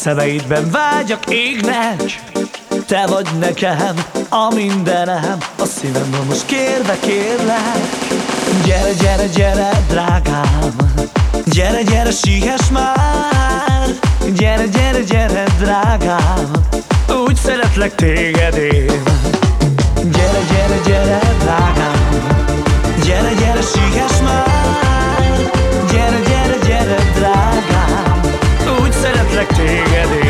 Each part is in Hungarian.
Szemeidben vágyak égnek. Te vagy nekem a mindenem A szívemben most kérve kérlek. Gyere, gyere, gyere, drágám Gyere, gyere, síhes már. Gyere, gyere, gyere, drágám Úgy szeretlek téged én. Gyere, gyere, gyere, drágám Gyere, gyere, síhes már. Gyere, gyere, gyere, drágám together.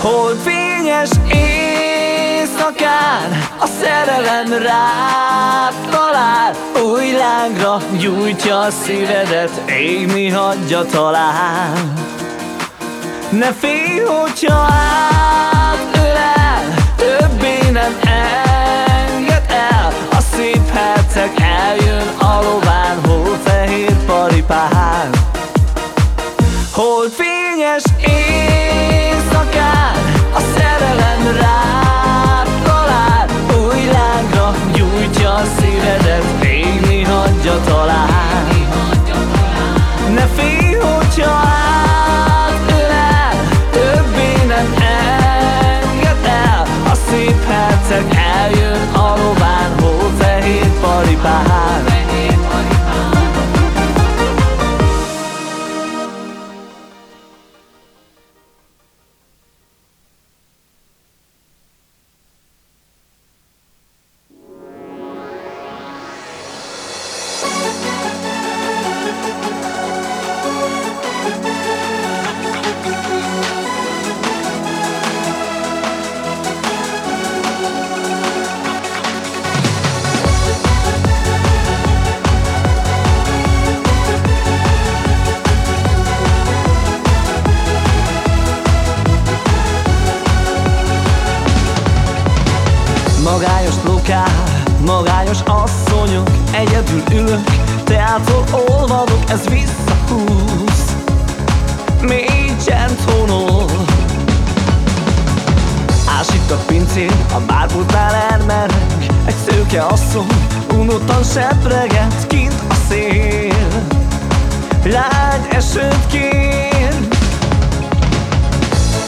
Holdfényes éjszakán A szerelem rád talál. Új lángra gyújtja a szívedet Égni hagyja talán. Ne félj, hogyha átölel Többé nem enged el. A szép herceg eljön a lován Hófehér paripán. Holdfényes éjszakán rád talál Új lángra gyújtja a szívedet Égni hagyja talán. Ne félj, hogyha átölel magányos asszonyok Egyedül ülök, teától olvadok Ez visszahúz, mély csend honol. Ásít a pincén, a bárpultnál elmerek. Egy szőke asszony, unottan sepreget Kint a szél, lágy esőt kér.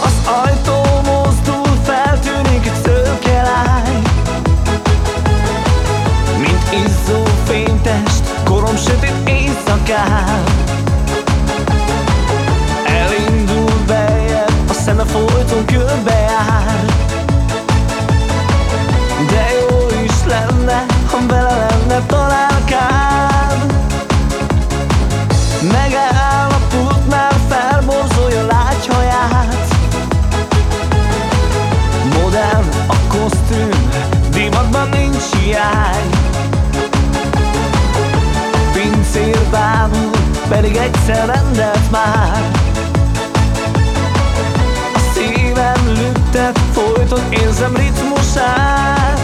Az ajtó mozdul, feltűnik egy szőke lány izzó fénytest, korom sötét éjszakán Elindul bejebb, a szeme folyton körbejár. De jó is lenne, ha bele lenne találkán se rendelt már A szívem lüktet, folyton érzem ritmusát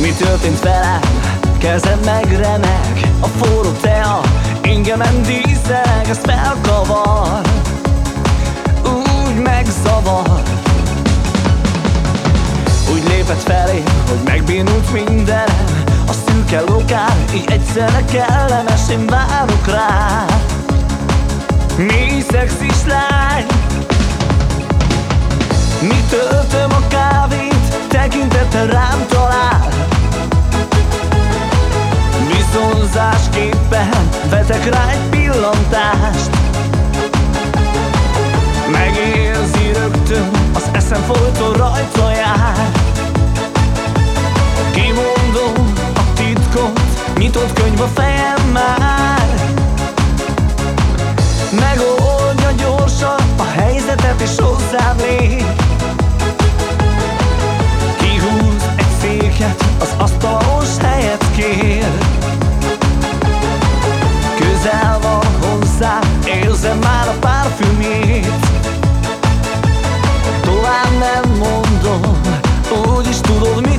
Mi történt velem? Kezem megremeg A forró tea Ingemen díszeleg, ez felkavar. Úgy megzavar. Úgy lépett felé, hogy megbénult mindenem A szürke lokál, így egyszerre kellemes Én várok rá. Mi szexis lány? Mi töltöm a kávét, tekintete rám talál Viszonzásképpen vetek rá egy pillantást. Megérzi rögtön, az eszem folyton rajta jár Kimondom a titkot, nyitott könyv a fejem már. Megoldja gyorsan a helyzetet és hozzám lép. Kihúz egy széket, az asztalos helyet kér Közel van hozzá, érzem már a párfümét Tovább nem mondom, úgyis tudod mi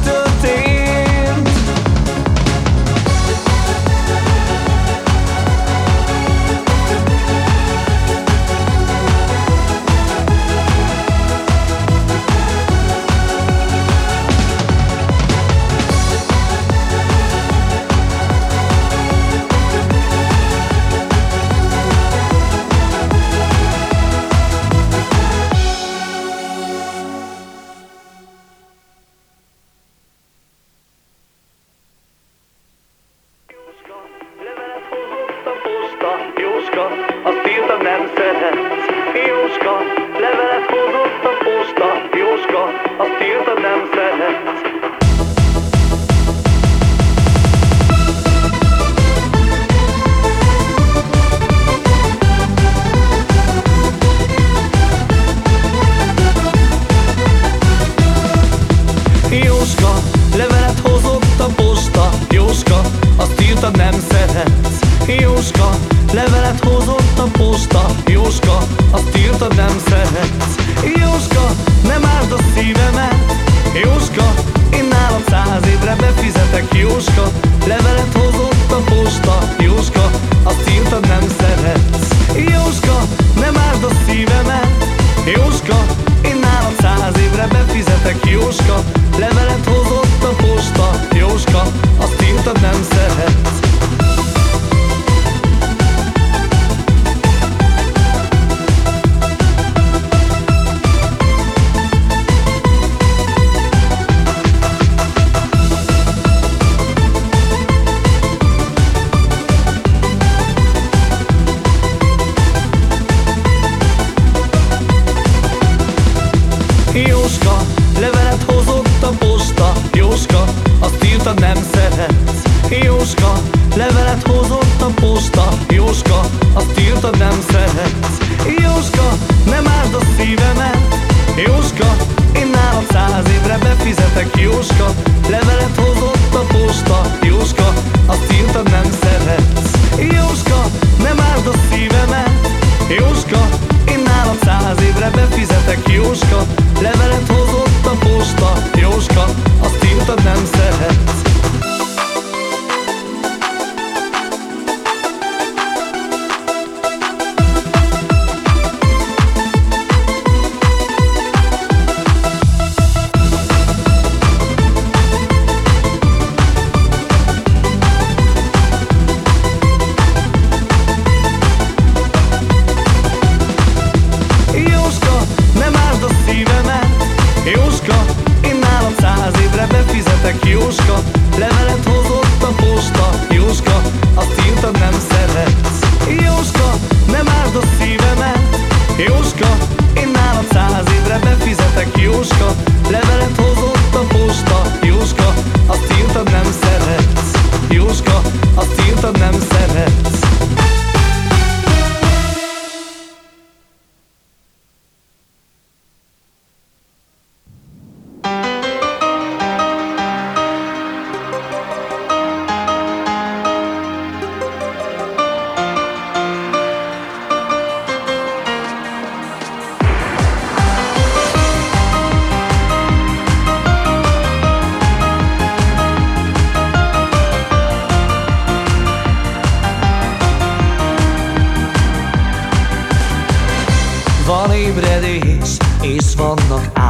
vannak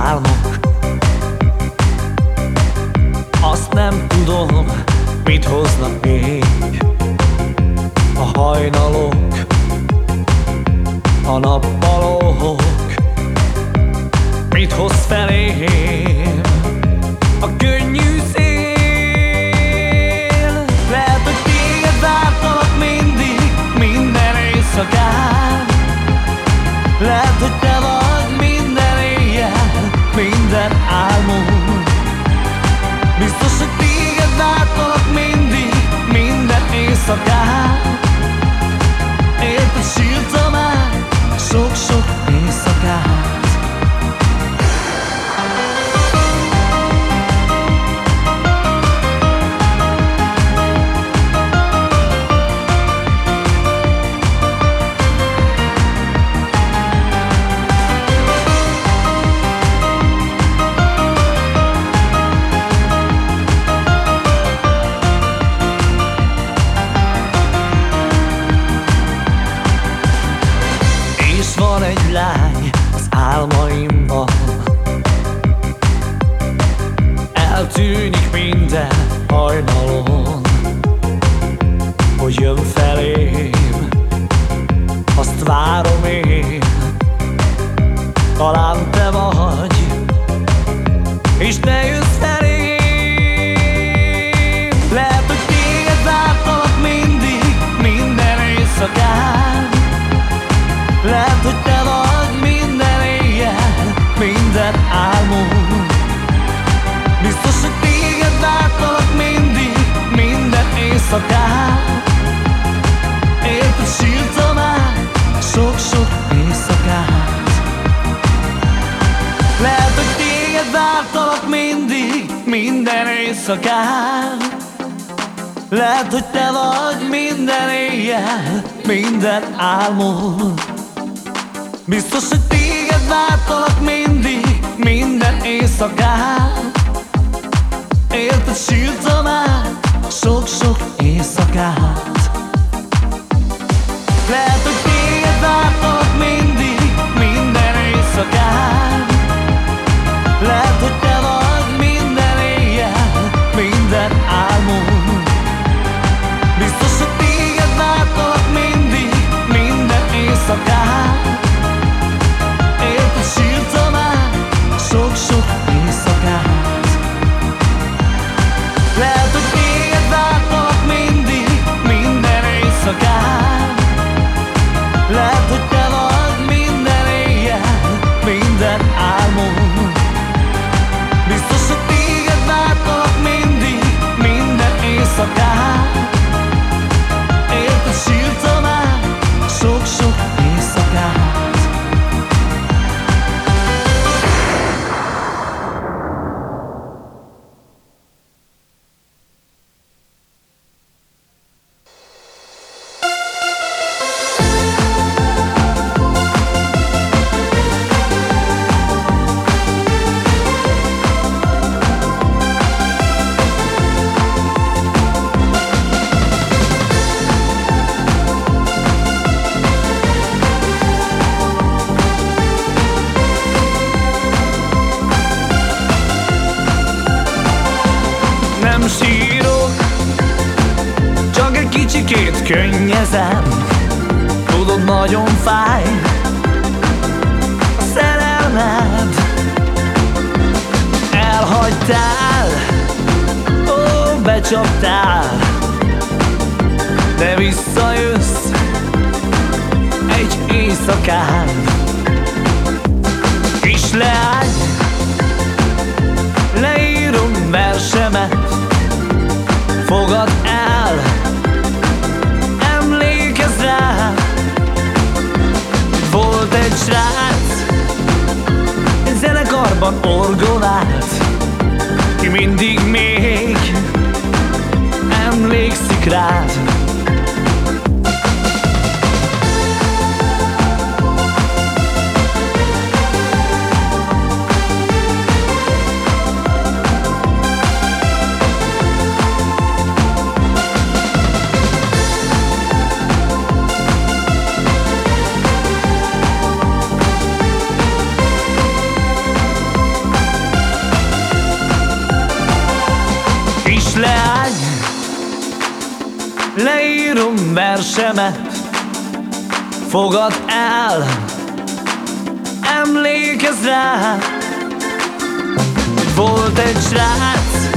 Eltűnik minden hajnalon Hogy jön felém. Azt várom én Talán te vagy És te jössz felém. Lehet, hogy téged vártalak mindig Minden éjszakán. Lehet, hogy te vagy minden éjjel, minden álmom minden éjszakán Érted, sírtam át sok-sok éjszakát. Lehet, hogy téged vártalak mindig, minden éjszakán lehet, hogy te vagy minden éjjel, minden álmom Biztos, hogy téged vártalak mindig, minden éjszakán Érted, sírtam át sok-sok Lehet, hogy téged mindig, minden éjszakán. Lehet, hogy minden éjjel, minden álmom Biztos, hogy téged vártalak mindig, minden éjszakán orgolált Ki mindig még emlékszik rád versemet Fogad el. Emlékezz rá Volt egy srác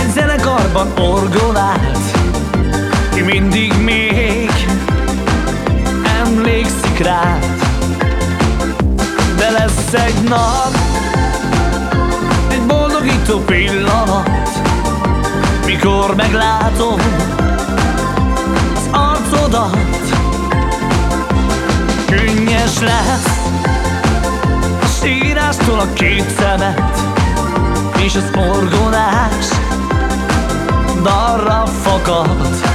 Egy zenekarban orgolált Ki mindig még Emlékszik rád De lesz egy nap Egy boldogító pillanat Mikor meglátom arcodat Könnyes lesz A sírástól a két szemet És az orgonás Darra fakad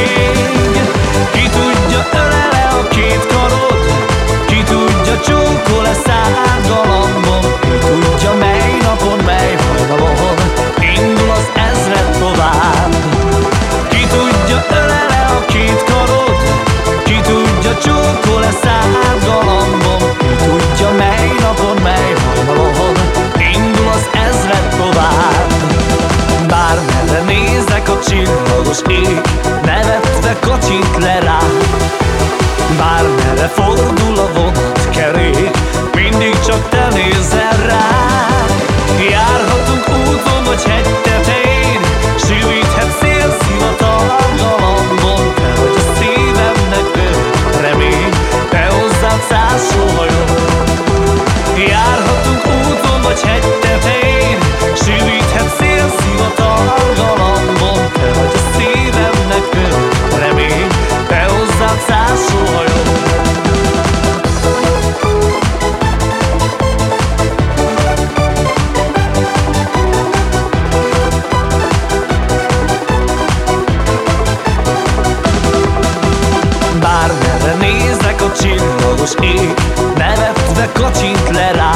még. Ki tudja ölele a két karod Ki tudja csókol-e szád csillagos ég Nevetve kacsint le rá. Bármerre fordul a vonat kerék Mindig csak te nézel rá. Járhatunk úton vagy hegy tetején Sűvíthet szélszivatar galambon Te vagy a szívemnek ő remény Te hozzád száz sóhajó Járhatunk úton vagy hegy tetején Sűvíthet szélszivatar Bármerre nézek a csillagos ég Nevetve kacsint le rá.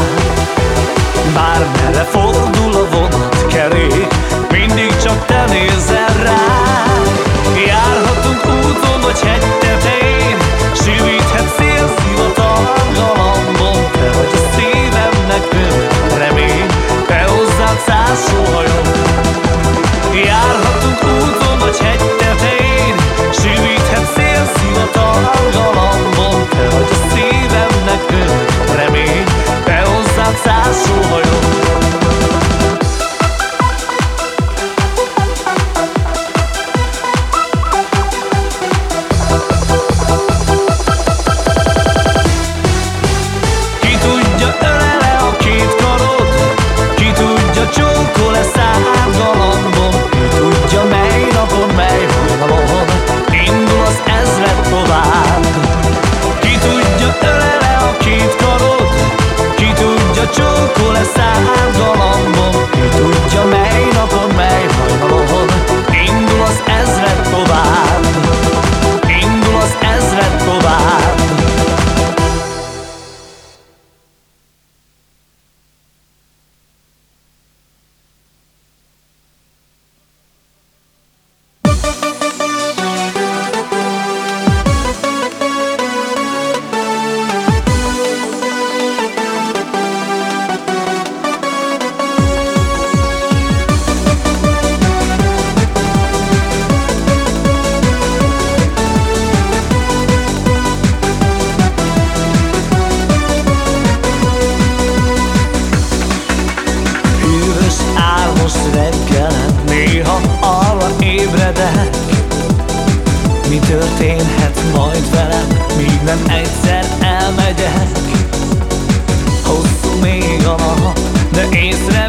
Bármerre fordul a vonat Mindig csak te nézel rá. Járhatunk úton vagy hegy Számos reggelen néha arra ébredek. Mi történhet majd velem, míg nem egyszer elmegyek? Hosszú még a nap, de észre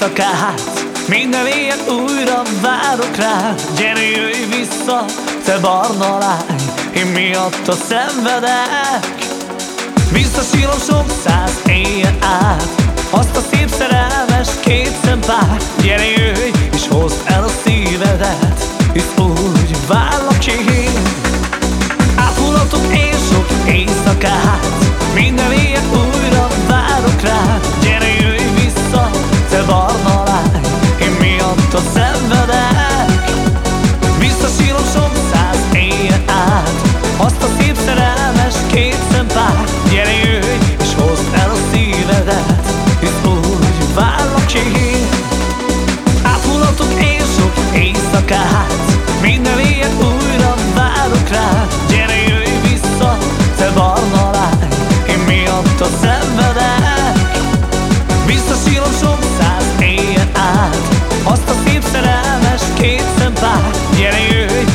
éjszakát. Minden éjjel újra várok rá. Gyere jöjj vissza, te barna lány. Én miattad szenvedek. Visszasírom sok száz éjjel át. Azt a szép szerelmes két szempár. Gyere jöjj és hozd el a szívedet. Hisz úgy várlak én. Ápolatok én sok éjszakát. Minden éjjel újra várok rá Azt a szép szerelmes két szempár Gyere jöjj és hozd el a szívedet Hisz úgy várlak én. Ápolatok én sok éjszakát Minden éjjel újra várok rá. Gyere jöjj vissza, te barna lány Én miattad szenvedek. Visszasírom sok száz éjjel át Azt a szép szerelmes két szempár. Gyere jöjj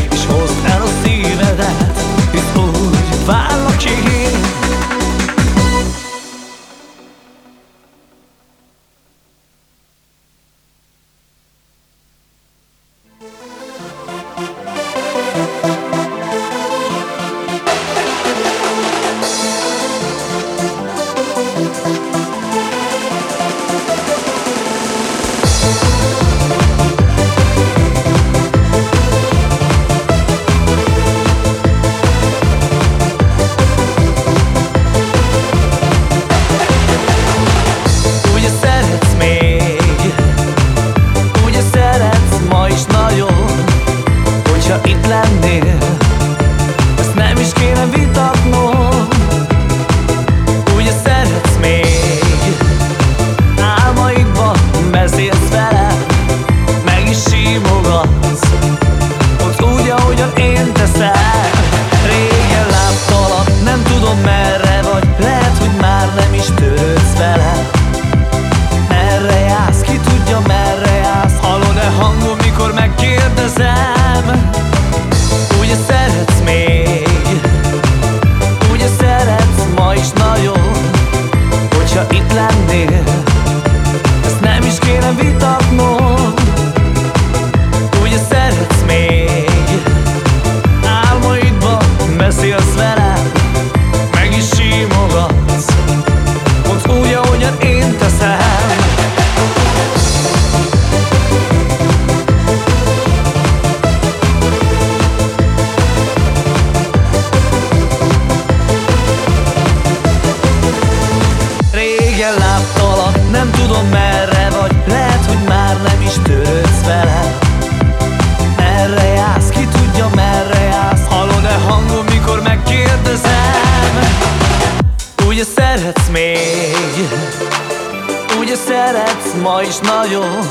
ma is nagyon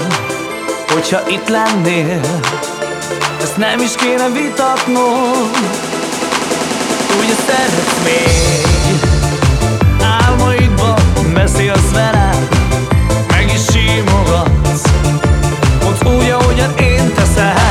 Hogyha itt lennél. Ezt nem is kéne vitatnom Ugye szeretsz még. Álmaidban beszélsz velem Meg is simogatsz. Mondd úgy, ahogyan én teszem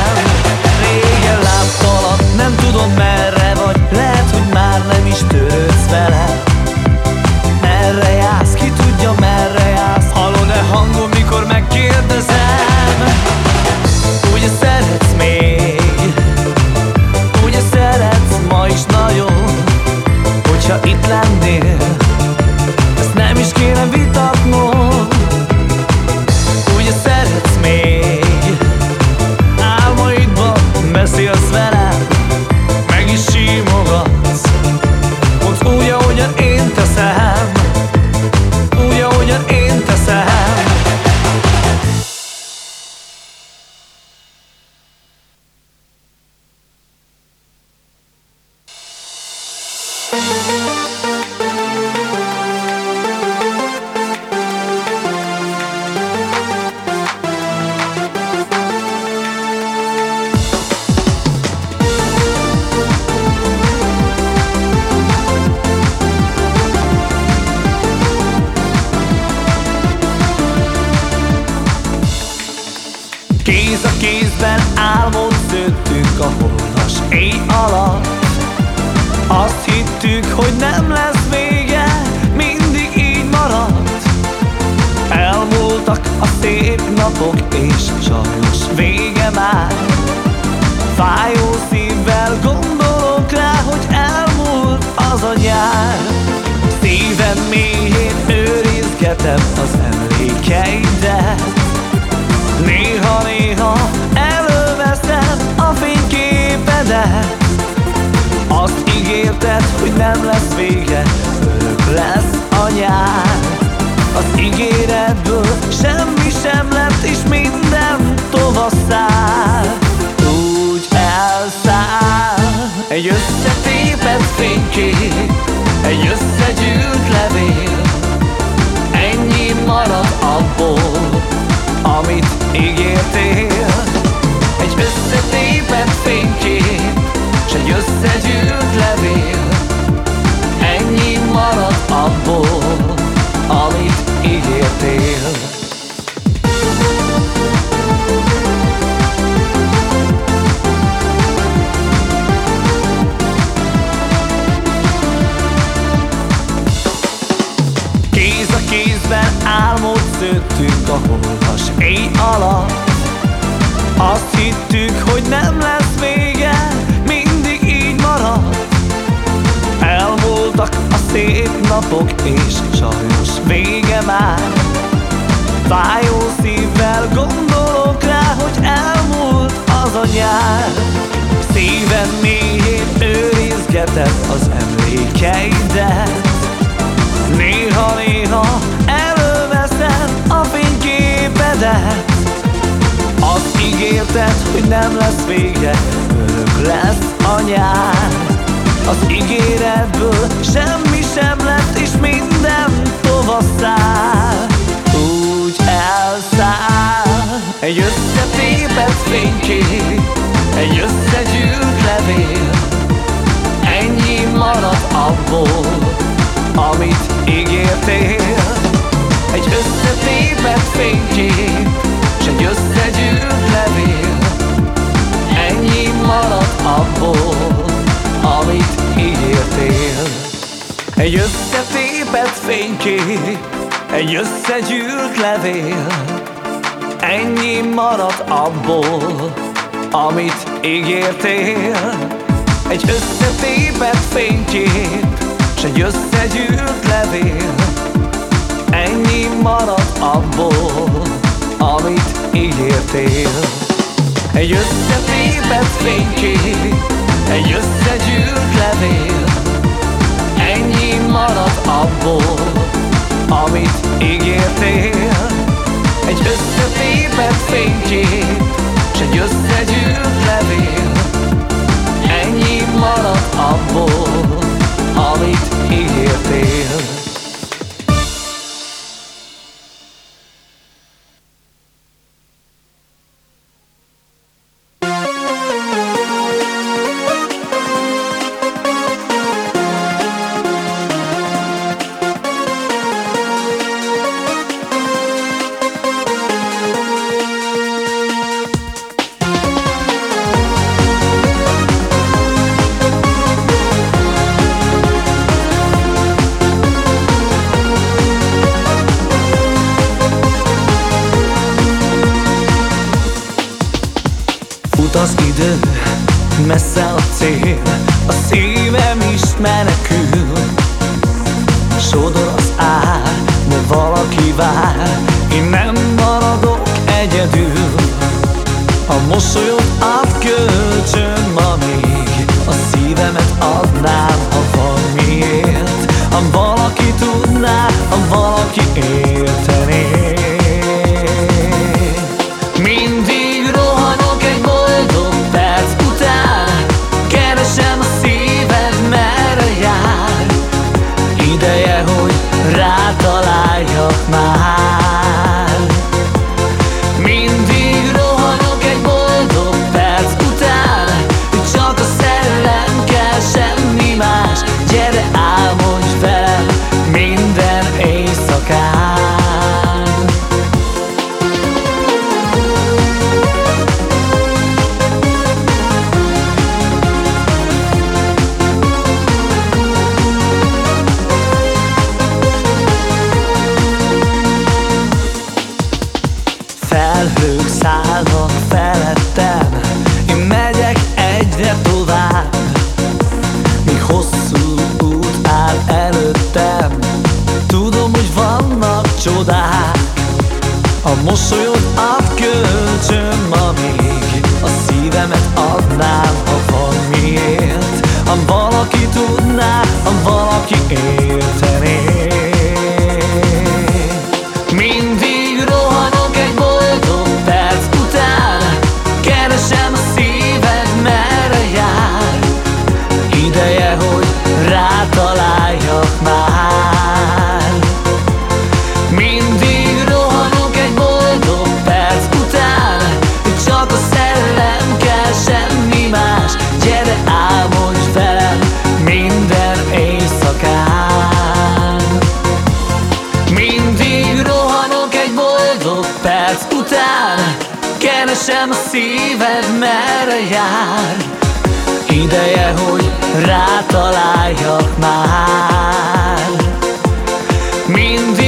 elveszted az emlékeidet. Néha-néha előveszed a fényképedet. Azt ígérted, hogy nem lesz vége, örök lesz a nyár. Az ígéretből semmi sem lett, és minden tovasszál Úgy elszáll egy összetépett fénykép, egy összegyűlt levél marad abból, amit ígértél. Egy összetépett fénykép, s egy összegyűlt levél. Ennyi marad abból, amit ígértél. Egy összetépett fénykép, egy összegyűlt levél. Ennyi marad abból, amit ígértél. Egy összetépett fénykép S egy összegyűrt levél. Ennyi marad abból Amit ígértél Egy összetépett fénykép Egy összegyűrt levél. Ennyi marad abból Amit ígértél Egy összetépett fénykép S egy összegyűrt levél maradt abból, amit ígértél. Szíved, merre jár. Ideje, hogy rátaláljak már. Mindig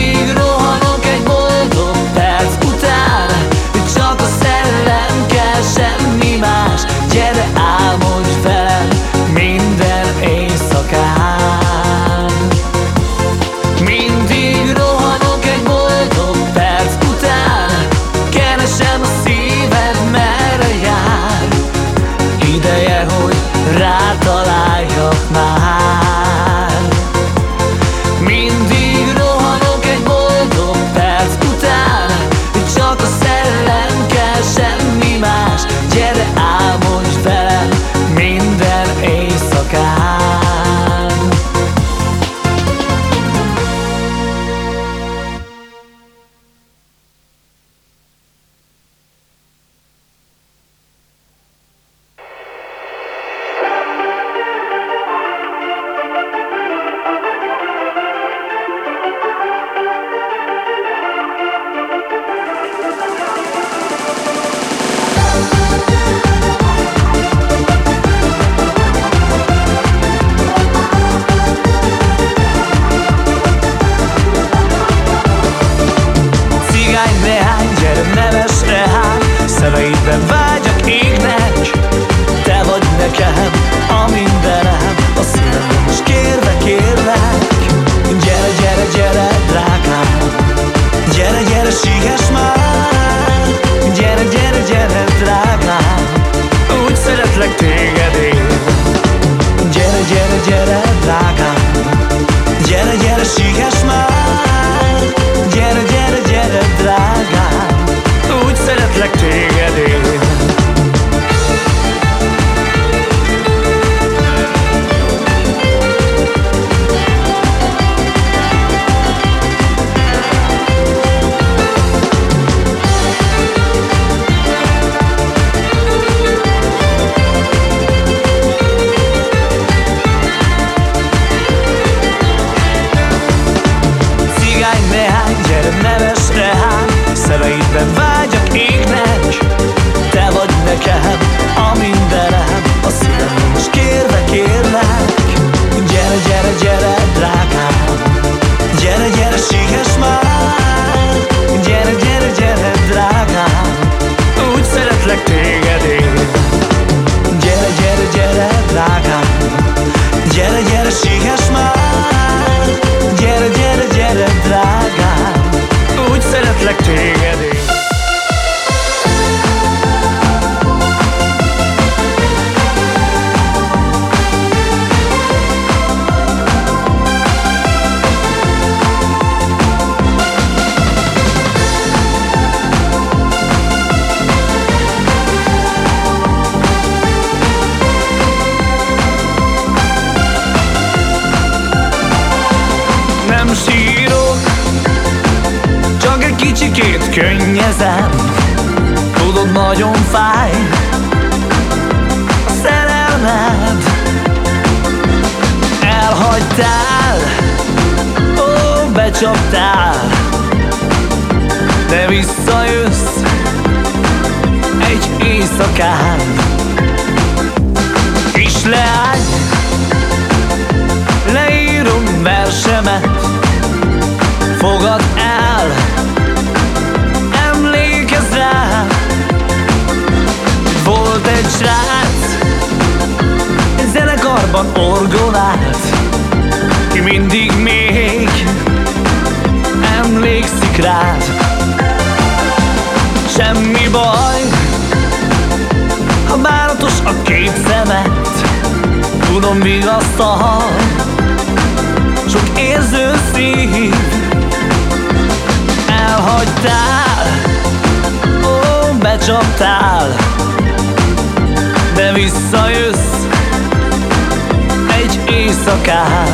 vysoká.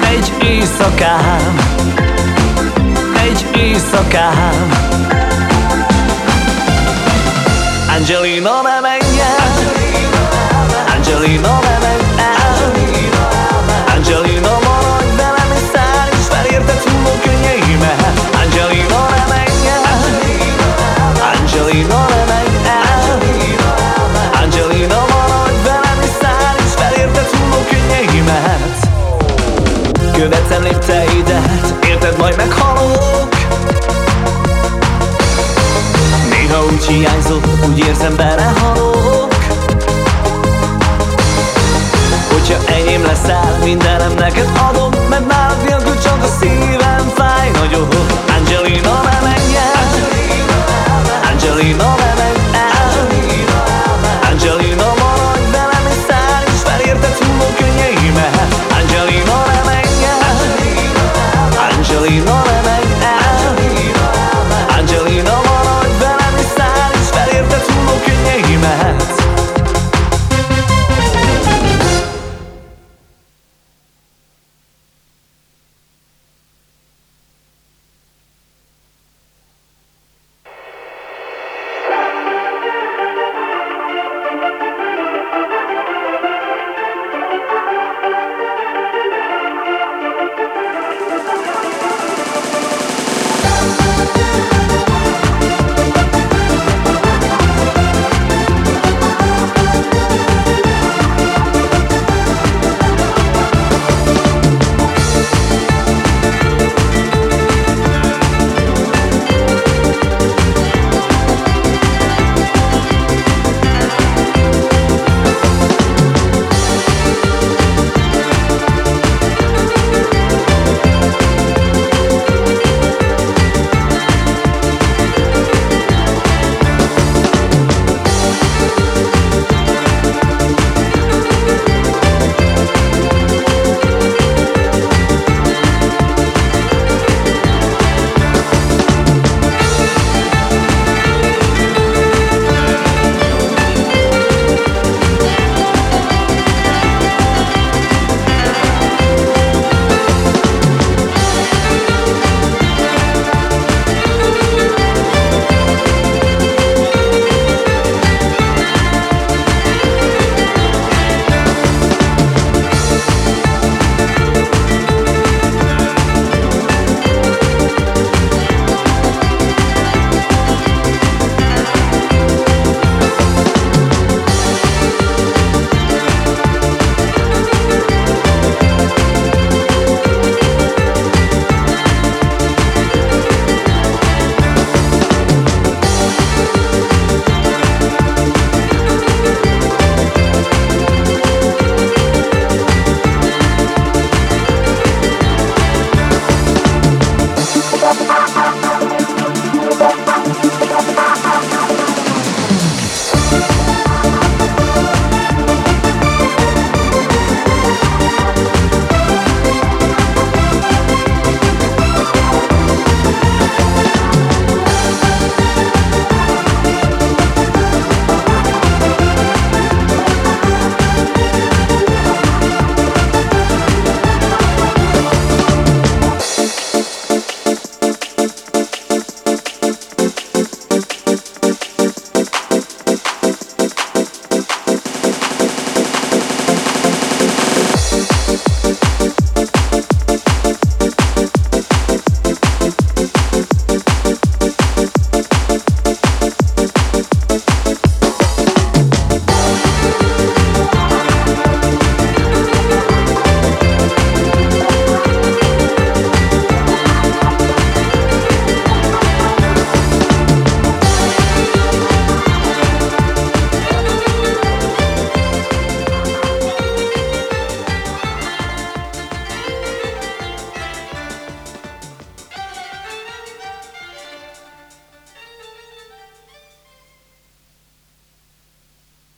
Teď vysoká. Teď vysoká. Angelino na majd meghalok. Néha úgy hiányzol, úgy érzem belehalok. Hogyha enyém leszel, mindenem neked adom Mert nálad nélkül csak a szívem